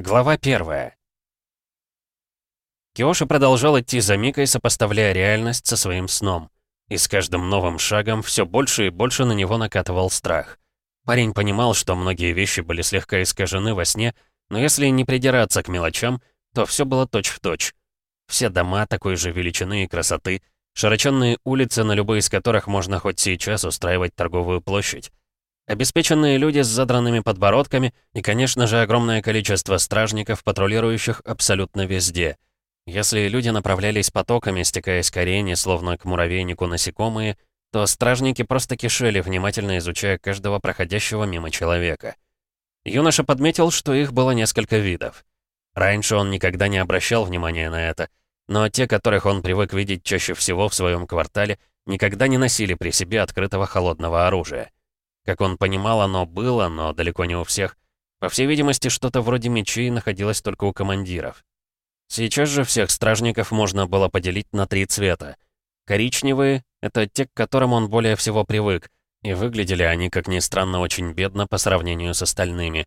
Глава первая. Киоши продолжал идти за Микой, сопоставляя реальность со своим сном. И с каждым новым шагом все больше и больше на него накатывал страх. Парень понимал, что многие вещи были слегка искажены во сне, но если не придираться к мелочам, то все было точь-в-точь. Все дома такой же величины и красоты, широченные улицы, на любой из которых можно хоть сейчас устраивать торговую площадь. Обеспеченные люди с задранными подбородками и, конечно же, огромное количество стражников, патрулирующих абсолютно везде. Если люди направлялись потоками, стекаясь к арене, словно к муравейнику насекомые, то стражники просто кишели, внимательно изучая каждого проходящего мимо человека. Юноша подметил, что их было несколько видов. Раньше он никогда не обращал внимания на это, но те, которых он привык видеть чаще всего в своем квартале, никогда не носили при себе открытого холодного оружия. Как он понимал, оно было, но далеко не у всех. По всей видимости, что-то вроде мечей находилось только у командиров. Сейчас же всех стражников можно было поделить на три цвета. Коричневые — это те, к которым он более всего привык, и выглядели они, как ни странно, очень бедно по сравнению с остальными.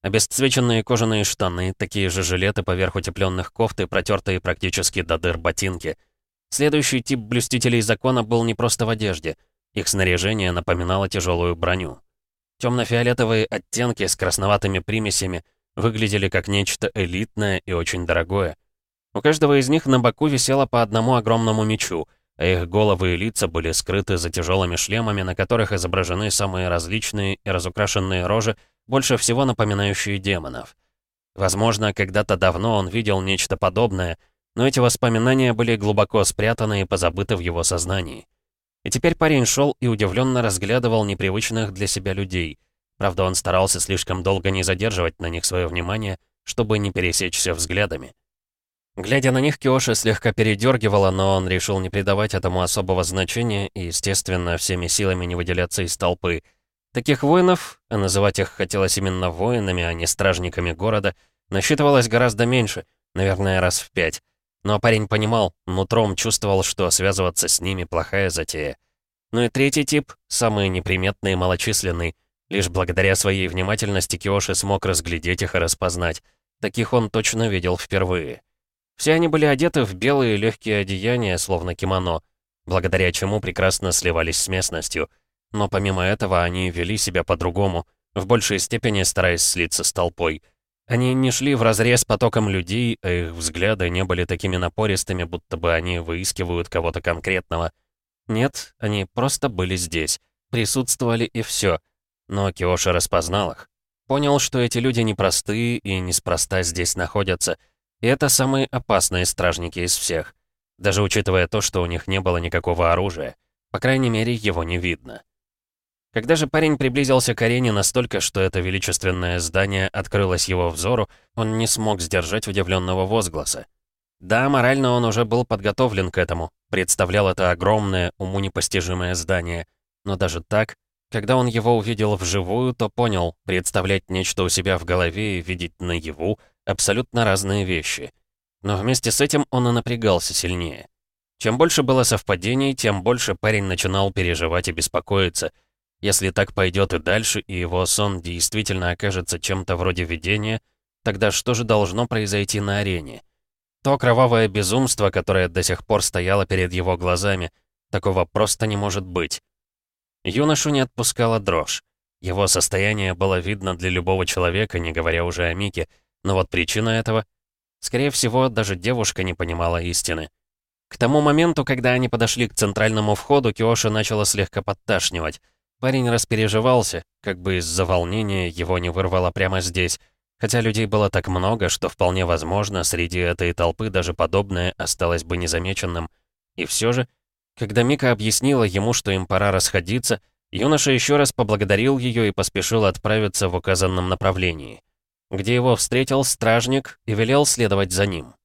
Обесцвеченные кожаные штаны, такие же жилеты поверх утепленных кофт и протертые практически до дыр ботинки. Следующий тип блюстителей закона был не просто в одежде — их снаряжение напоминало тяжелую броню. Темно-фиолетовые оттенки с красноватыми примесями выглядели как нечто элитное и очень дорогое. У каждого из них на боку висело по одному огромному мечу, а их головы и лица были скрыты за тяжелыми шлемами, на которых изображены самые различные и разукрашенные рожи, больше всего напоминающие демонов. Возможно, когда-то давно он видел нечто подобное, но эти воспоминания были глубоко спрятаны и позабыты в его сознании. И теперь парень шел и удивленно разглядывал непривычных для себя людей. Правда, он старался слишком долго не задерживать на них свое внимание, чтобы не пересечься взглядами. Глядя на них, Киоши слегка передергивала, но он решил не придавать этому особого значения и, естественно, всеми силами не выделяться из толпы. Таких воинов, а называть их хотелось именно воинами, а не стражниками города, насчитывалось гораздо меньше, наверное, раз в пять. Но парень понимал, нутром чувствовал, что связываться с ними плохая затея. Ну и третий тип, самый неприметный и малочисленный. Лишь благодаря своей внимательности Киоши смог разглядеть их и распознать. Таких он точно видел впервые. Все они были одеты в белые легкие одеяния, словно кимоно, благодаря чему прекрасно сливались с местностью. Но помимо этого они вели себя по-другому, в большей степени стараясь слиться с толпой — они не шли вразрез потоком людей, а их взгляды не были такими напористыми, будто бы они выискивают кого-то конкретного. Нет, они просто были здесь, присутствовали и все. Но Киоши распознал их. Понял, что эти люди непростые и неспроста здесь находятся. И это самые опасные стражники из всех. Даже учитывая то, что у них не было никакого оружия. По крайней мере, его не видно. Когда же парень приблизился к арене настолько, что это величественное здание открылось его взору, он не смог сдержать удивленного возгласа. Да, морально он уже был подготовлен к этому, представлял это огромное, уму непостижимое здание. Но даже так, когда он его увидел вживую, то понял, представлять нечто у себя в голове и видеть наяву — абсолютно разные вещи. Но вместе с этим он и напрягался сильнее. Чем больше было совпадений, тем больше парень начинал переживать и беспокоиться — если так пойдет и дальше, и его сон действительно окажется чем-то вроде видения, тогда что же должно произойти на арене? То кровавое безумство, которое до сих пор стояло перед его глазами, такого просто не может быть. Юношу не отпускала дрожь. Его состояние было видно для любого человека, не говоря уже о Мике, но вот причина этого... Скорее всего, даже девушка не понимала истины. К тому моменту, когда они подошли к центральному входу, Киоши начала слегка подташнивать. Парень распереживался, как бы из-за волнения его не вырвало прямо здесь, хотя людей было так много, что вполне возможно, среди этой толпы даже подобное осталось бы незамеченным. И все же, когда Мика объяснила ему, что им пора расходиться, юноша еще раз поблагодарил ее и поспешил отправиться в указанном направлении, где его встретил стражник и велел следовать за ним.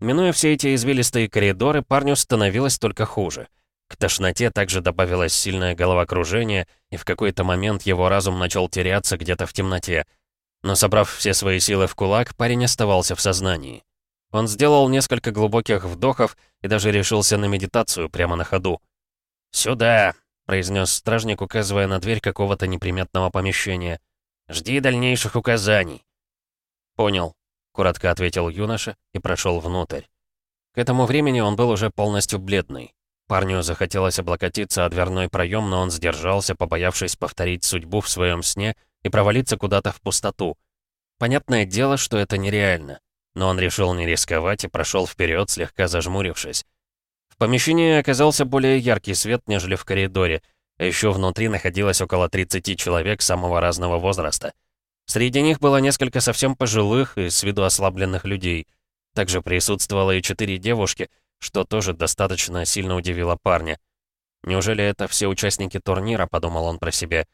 Минуя все эти извилистые коридоры, парню становилось только хуже — к тошноте также добавилось сильное головокружение, и в какой-то момент его разум начал теряться где-то в темноте. Но собрав все свои силы в кулак, парень оставался в сознании. Он сделал несколько глубоких вдохов и даже решился на медитацию прямо на ходу. «Сюда!» — произнес стражник, указывая на дверь какого-то неприметного помещения. «Жди дальнейших указаний». «Понял», — коротко ответил юноша и прошел внутрь. К этому времени он был уже полностью бледный. Парню захотелось облокотиться о дверной проем, но он сдержался, побоявшись повторить судьбу в своем сне и провалиться куда-то в пустоту. Понятное дело, что это нереально, но он решил не рисковать и прошел вперед, слегка зажмурившись. В помещении оказался более яркий свет, нежели в коридоре, а еще внутри находилось около 30 человек самого разного возраста. Среди них было несколько совсем пожилых и с виду ослабленных людей. Также присутствовало и четыре девушки, что тоже достаточно сильно удивило парня. «Неужели это все участники турнира?» — подумал он про себя.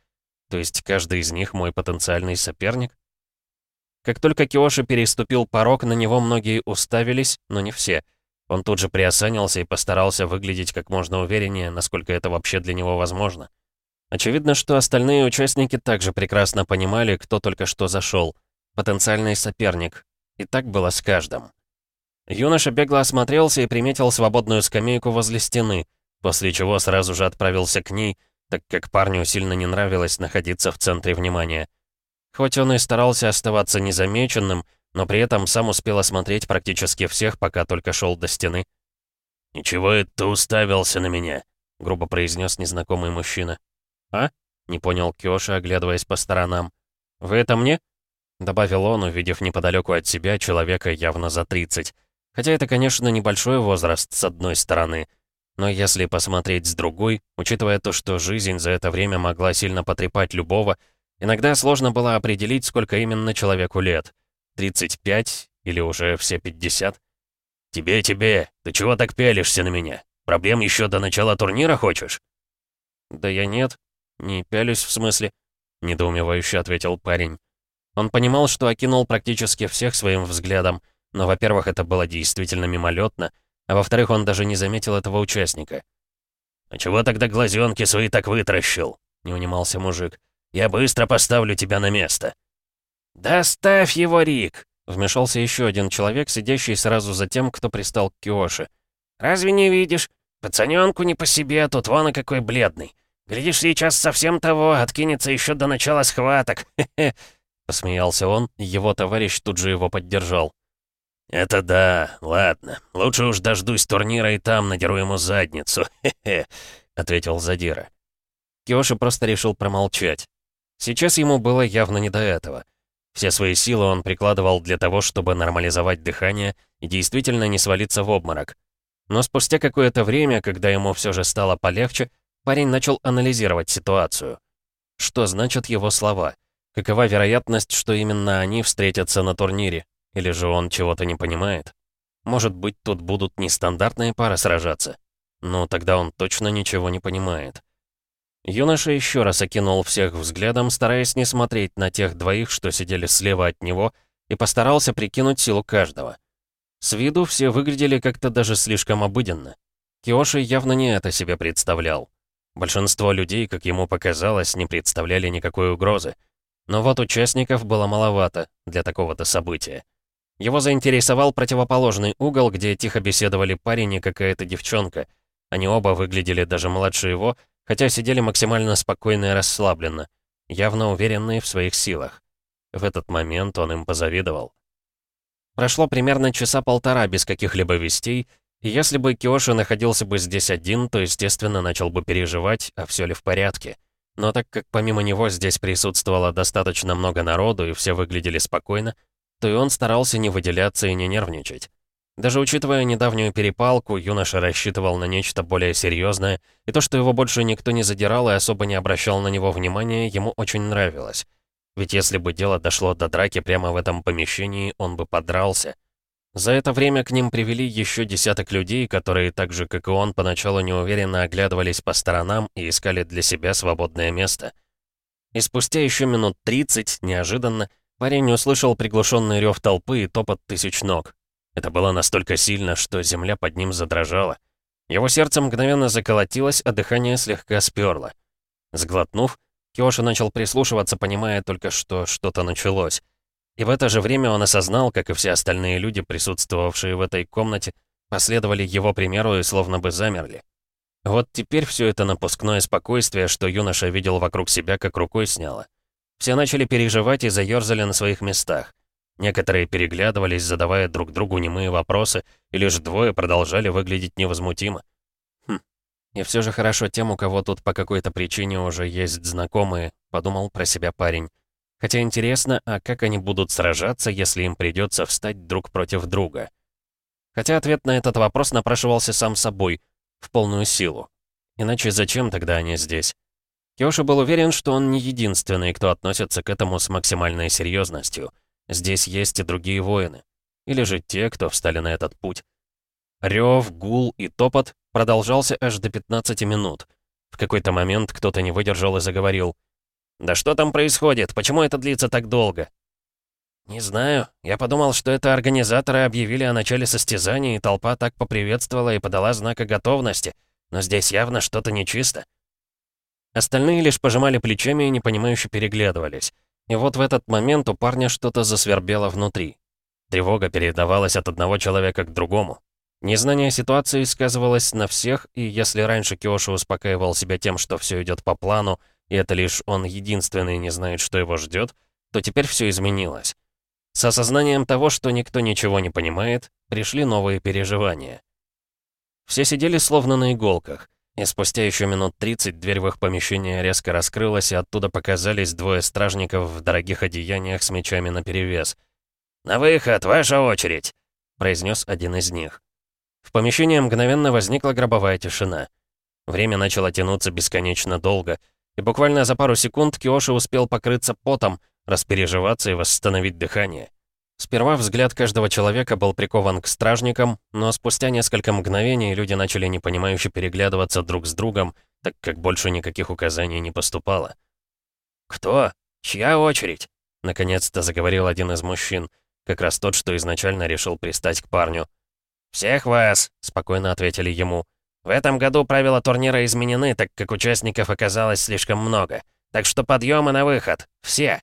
«То есть каждый из них мой потенциальный соперник?» Как только Киоши переступил порог, на него многие уставились, но не все — он тут же приосанился и постарался выглядеть как можно увереннее, насколько это вообще для него возможно. Очевидно, что остальные участники также прекрасно понимали, кто только что зашел. Потенциальный соперник. И так было с каждым. Юноша бегло осмотрелся и приметил свободную скамейку возле стены, после чего сразу же отправился к ней, так как парню сильно не нравилось находиться в центре внимания. Хоть он и старался оставаться незамеченным, но при этом сам успел осмотреть практически всех, пока только шел до стены. «Ничего это уставился на меня?» — грубо произнес незнакомый мужчина. «А?» — не понял Кёша, оглядываясь по сторонам. «Вы это мне?» — добавил он, увидев неподалеку от себя человека явно за 30. Хотя это, конечно, небольшой возраст с одной стороны. Но если посмотреть с другой, учитывая то, что жизнь за это время могла сильно потрепать любого, иногда сложно было определить, сколько именно человеку лет. 35 или уже все 50? «Тебе, тебе, ты чего так пялишься на меня? Проблем еще до начала турнира хочешь?» «Да я нет, не пялюсь в смысле», — недоумевающе ответил парень. Он понимал, что окинул практически всех своим взглядом, но, во-первых, это было действительно мимолетно, а во-вторых, он даже не заметил этого участника. «А чего тогда глазенки свои так вытращил?» — не унимался мужик. «Я быстро поставлю тебя на место». «Да ставь его, Рик!» — вмешался еще один человек, сидящий сразу за тем, кто пристал к Киоши. «Разве не видишь? Пацаненку не по себе, а тут вон и какой бледный. Глядишь, сейчас совсем того, откинется еще до начала схваток. Хе-хе!» Посмеялся он, его товарищ тут же его поддержал. «Это да, ладно. Лучше уж дождусь турнира и там надеру ему задницу. Хе-хе!» — ответил Задира. Киоши просто решил промолчать. Сейчас ему было явно не до этого. Все свои силы он прикладывал для того, чтобы нормализовать дыхание и действительно не свалиться в обморок. Но спустя какое-то время, когда ему все же стало полегче, парень начал анализировать ситуацию. Что значат его слова? Какова вероятность, что именно они встретятся на турнире? Или же он чего-то не понимает? Может быть, тут будут нестандартные пары сражаться? Но тогда он точно ничего не понимает. Юноша еще раз окинул всех взглядом, стараясь не смотреть на тех двоих, что сидели слева от него, и постарался прикинуть силу каждого. С виду все выглядели как-то даже слишком обыденно. Киоши явно не это себе представлял. Большинство людей, как ему показалось, не представляли никакой угрозы. Но вот участников было маловато для такого-то события. Его заинтересовал противоположный угол, где тихо беседовали парень и какая-то девчонка. Они оба выглядели даже младше его, хотя сидели максимально спокойно и расслабленно, явно уверенные в своих силах. В этот момент он им позавидовал. Прошло примерно часа полтора без каких-либо вестей, и если бы Киоши находился бы здесь один, то, естественно, начал бы переживать, а все ли в порядке. Но так как помимо него здесь присутствовало достаточно много народу и все выглядели спокойно, то и он старался не выделяться и не нервничать. Даже учитывая недавнюю перепалку, юноша рассчитывал на нечто более серьезное, и то, что его больше никто не задирал и особо не обращал на него внимания, ему очень нравилось. Ведь если бы дело дошло до драки прямо в этом помещении, он бы подрался. За это время к ним привели еще десяток людей, которые так же, как и он, поначалу неуверенно оглядывались по сторонам и искали для себя свободное место. И спустя еще минут 30, неожиданно, парень услышал приглушенный рев толпы и топот тысяч ног. Это было настолько сильно, что земля под ним задрожала. Его сердце мгновенно заколотилось, а дыхание слегка сперло. Сглотнув, Киоши начал прислушиваться, понимая только, что что-то началось. И в это же время он осознал, как и все остальные люди, присутствовавшие в этой комнате, последовали его примеру и словно бы замерли. Вот теперь все это напускное спокойствие, что юноша видел вокруг себя, как рукой сняло. Все начали переживать и заерзали на своих местах. Некоторые переглядывались, задавая друг другу немые вопросы, и лишь двое продолжали выглядеть невозмутимо. Хм, и все же хорошо тем, у кого тут по какой-то причине уже есть знакомые, подумал про себя парень. Хотя интересно, а как они будут сражаться, если им придется встать друг против друга? Хотя ответ на этот вопрос напрашивался сам собой, в полную силу. Иначе зачем тогда они здесь? Киоши был уверен, что он не единственный, кто относится к этому с максимальной серьезностью. Здесь есть и другие воины. Или же те, кто встали на этот путь. Рев, гул и топот продолжался аж до 15 минут. В какой-то момент кто-то не выдержал и заговорил. «Да что там происходит? Почему это длится так долго?» «Не знаю. Я подумал, что это организаторы объявили о начале состязания, и толпа так поприветствовала и подала знак о готовности. Но здесь явно что-то нечисто». Остальные лишь пожимали плечами и непонимающе переглядывались. И вот в этот момент у парня что-то засвербело внутри. Тревога передавалась от одного человека к другому. Незнание ситуации сказывалось на всех, и если раньше Киоши успокаивал себя тем, что все идет по плану, и это лишь он единственный не знает, что его ждет, то теперь все изменилось. С осознанием того, что никто ничего не понимает, пришли новые переживания. Все сидели словно на иголках. И спустя еще минут 30 дверь в их помещение резко раскрылась, и оттуда показались двое стражников в дорогих одеяниях с мечами наперевес. «На выход, ваша очередь!» — произнес один из них. В помещении мгновенно возникла гробовая тишина. Время начало тянуться бесконечно долго, и буквально за пару секунд Киоши успел покрыться потом, распереживаться и восстановить дыхание. Сперва взгляд каждого человека был прикован к стражникам, но спустя несколько мгновений люди начали непонимающе переглядываться друг с другом, так как больше никаких указаний не поступало. «Кто? Чья очередь?» — наконец-то заговорил один из мужчин, как раз тот, что изначально решил пристать к парню. «Всех вас!» — спокойно ответили ему. «В этом году правила турнира изменены, так как участников оказалось слишком много. Так что подъемы на выход! Все!»